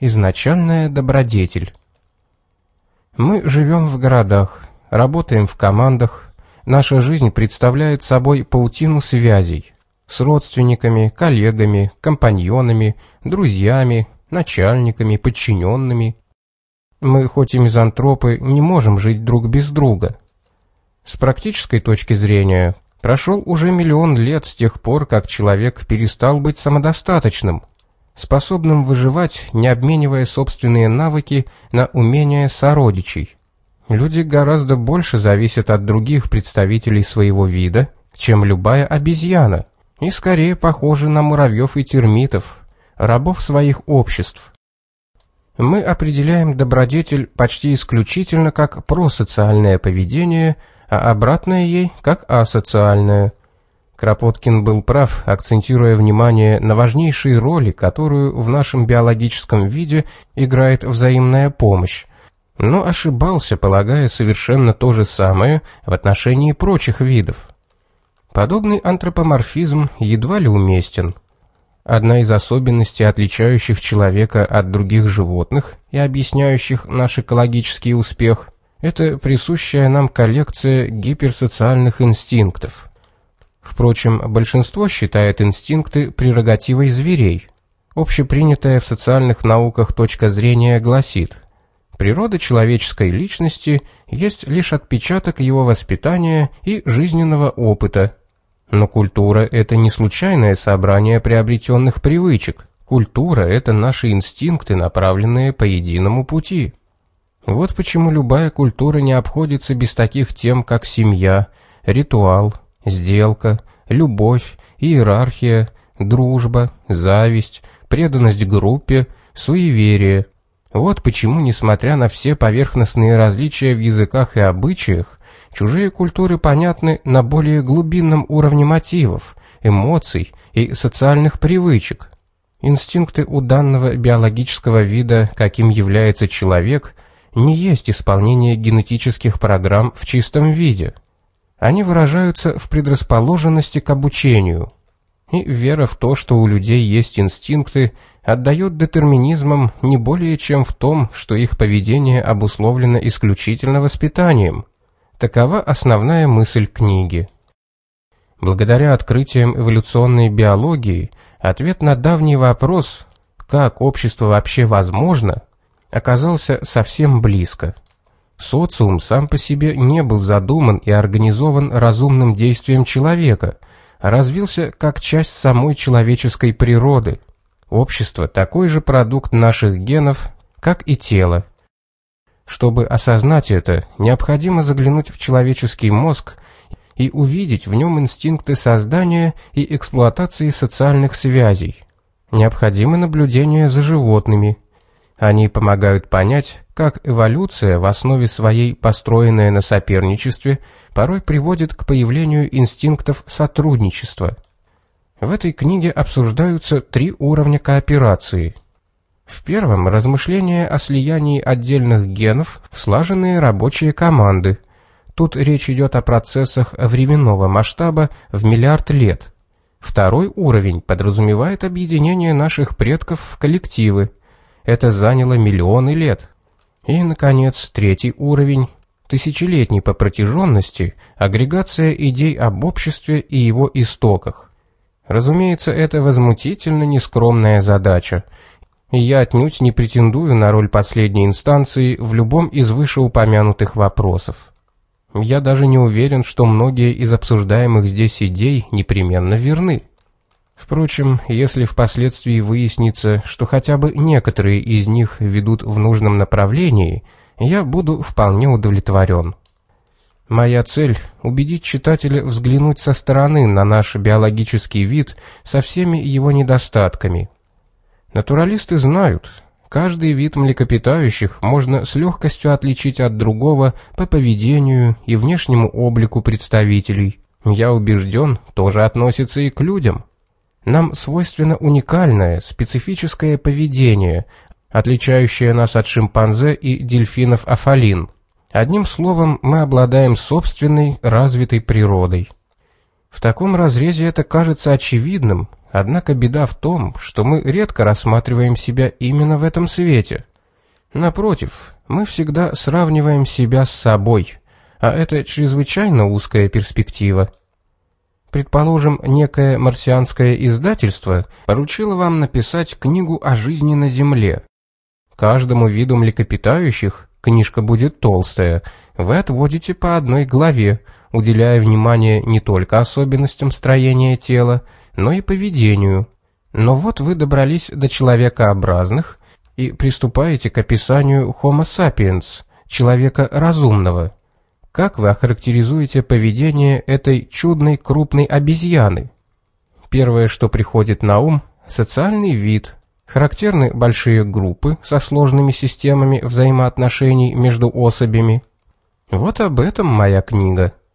Изначальная добродетель. Мы живем в городах, работаем в командах, наша жизнь представляет собой паутину связей с родственниками, коллегами, компаньонами, друзьями, начальниками, подчиненными. Мы, хоть и мизантропы, не можем жить друг без друга. С практической точки зрения, прошел уже миллион лет с тех пор, как человек перестал быть самодостаточным, способным выживать, не обменивая собственные навыки на умения сородичей. Люди гораздо больше зависят от других представителей своего вида, чем любая обезьяна, и скорее похожи на муравьев и термитов, рабов своих обществ. Мы определяем добродетель почти исключительно как просоциальное поведение, а обратное ей как асоциальное. Кропоткин был прав, акцентируя внимание на важнейшей роли, которую в нашем биологическом виде играет взаимная помощь, но ошибался, полагая совершенно то же самое в отношении прочих видов. Подобный антропоморфизм едва ли уместен. Одна из особенностей, отличающих человека от других животных и объясняющих наш экологический успех, это присущая нам коллекция гиперсоциальных инстинктов – Впрочем, большинство считает инстинкты прерогативой зверей. Общепринятая в социальных науках точка зрения гласит, природа человеческой личности есть лишь отпечаток его воспитания и жизненного опыта. Но культура – это не случайное собрание приобретенных привычек. Культура – это наши инстинкты, направленные по единому пути. Вот почему любая культура не обходится без таких тем, как семья, ритуал, сделка, любовь, иерархия, дружба, зависть, преданность группе, суеверие. Вот почему, несмотря на все поверхностные различия в языках и обычаях, чужие культуры понятны на более глубинном уровне мотивов, эмоций и социальных привычек. Инстинкты у данного биологического вида, каким является человек, не есть исполнение генетических программ в чистом виде – они выражаются в предрасположенности к обучению. И вера в то, что у людей есть инстинкты, отдает детерминизмом не более чем в том, что их поведение обусловлено исключительно воспитанием. Такова основная мысль книги. Благодаря открытиям эволюционной биологии, ответ на давний вопрос «как общество вообще возможно?» оказался совсем близко. Социум сам по себе не был задуман и организован разумным действием человека, а развился как часть самой человеческой природы. Общество – такой же продукт наших генов, как и тело. Чтобы осознать это, необходимо заглянуть в человеческий мозг и увидеть в нем инстинкты создания и эксплуатации социальных связей. Необходимо наблюдение за животными – они помогают понять, как эволюция, в основе своей построенная на соперничестве, порой приводит к появлению инстинктов сотрудничества. В этой книге обсуждаются три уровня кооперации. В первом – размышления о слиянии отдельных генов в слаженные рабочие команды. Тут речь идет о процессах временного масштаба в миллиард лет. Второй уровень подразумевает объединение наших предков в коллективы, это заняло миллионы лет. И, наконец, третий уровень, тысячелетний по протяженности, агрегация идей об обществе и его истоках. Разумеется, это возмутительно нескромная задача, и я отнюдь не претендую на роль последней инстанции в любом из вышеупомянутых вопросов. Я даже не уверен, что многие из обсуждаемых здесь идей непременно верны. Впрочем, если впоследствии выяснится, что хотя бы некоторые из них ведут в нужном направлении, я буду вполне удовлетворен. Моя цель – убедить читателя взглянуть со стороны на наш биологический вид со всеми его недостатками. Натуралисты знают, каждый вид млекопитающих можно с легкостью отличить от другого по поведению и внешнему облику представителей. Я убежден, тоже относится и к людям. Нам свойственно уникальное, специфическое поведение, отличающее нас от шимпанзе и дельфинов-афалин. Одним словом, мы обладаем собственной, развитой природой. В таком разрезе это кажется очевидным, Однако беда в том, что мы редко рассматриваем себя именно в этом свете. Напротив, мы всегда сравниваем себя с собой, а это чрезвычайно узкая перспектива. Предположим, некое марсианское издательство поручило вам написать книгу о жизни на Земле. Каждому виду млекопитающих книжка будет толстая, вы отводите по одной главе, уделяя внимание не только особенностям строения тела, но и поведению. Но вот вы добрались до человекообразных и приступаете к описанию Homo sapiens, человека разумного. Как вы охарактеризуете поведение этой чудной крупной обезьяны? Первое, что приходит на ум – социальный вид. Характерны большие группы со сложными системами взаимоотношений между особями. Вот об этом моя книга –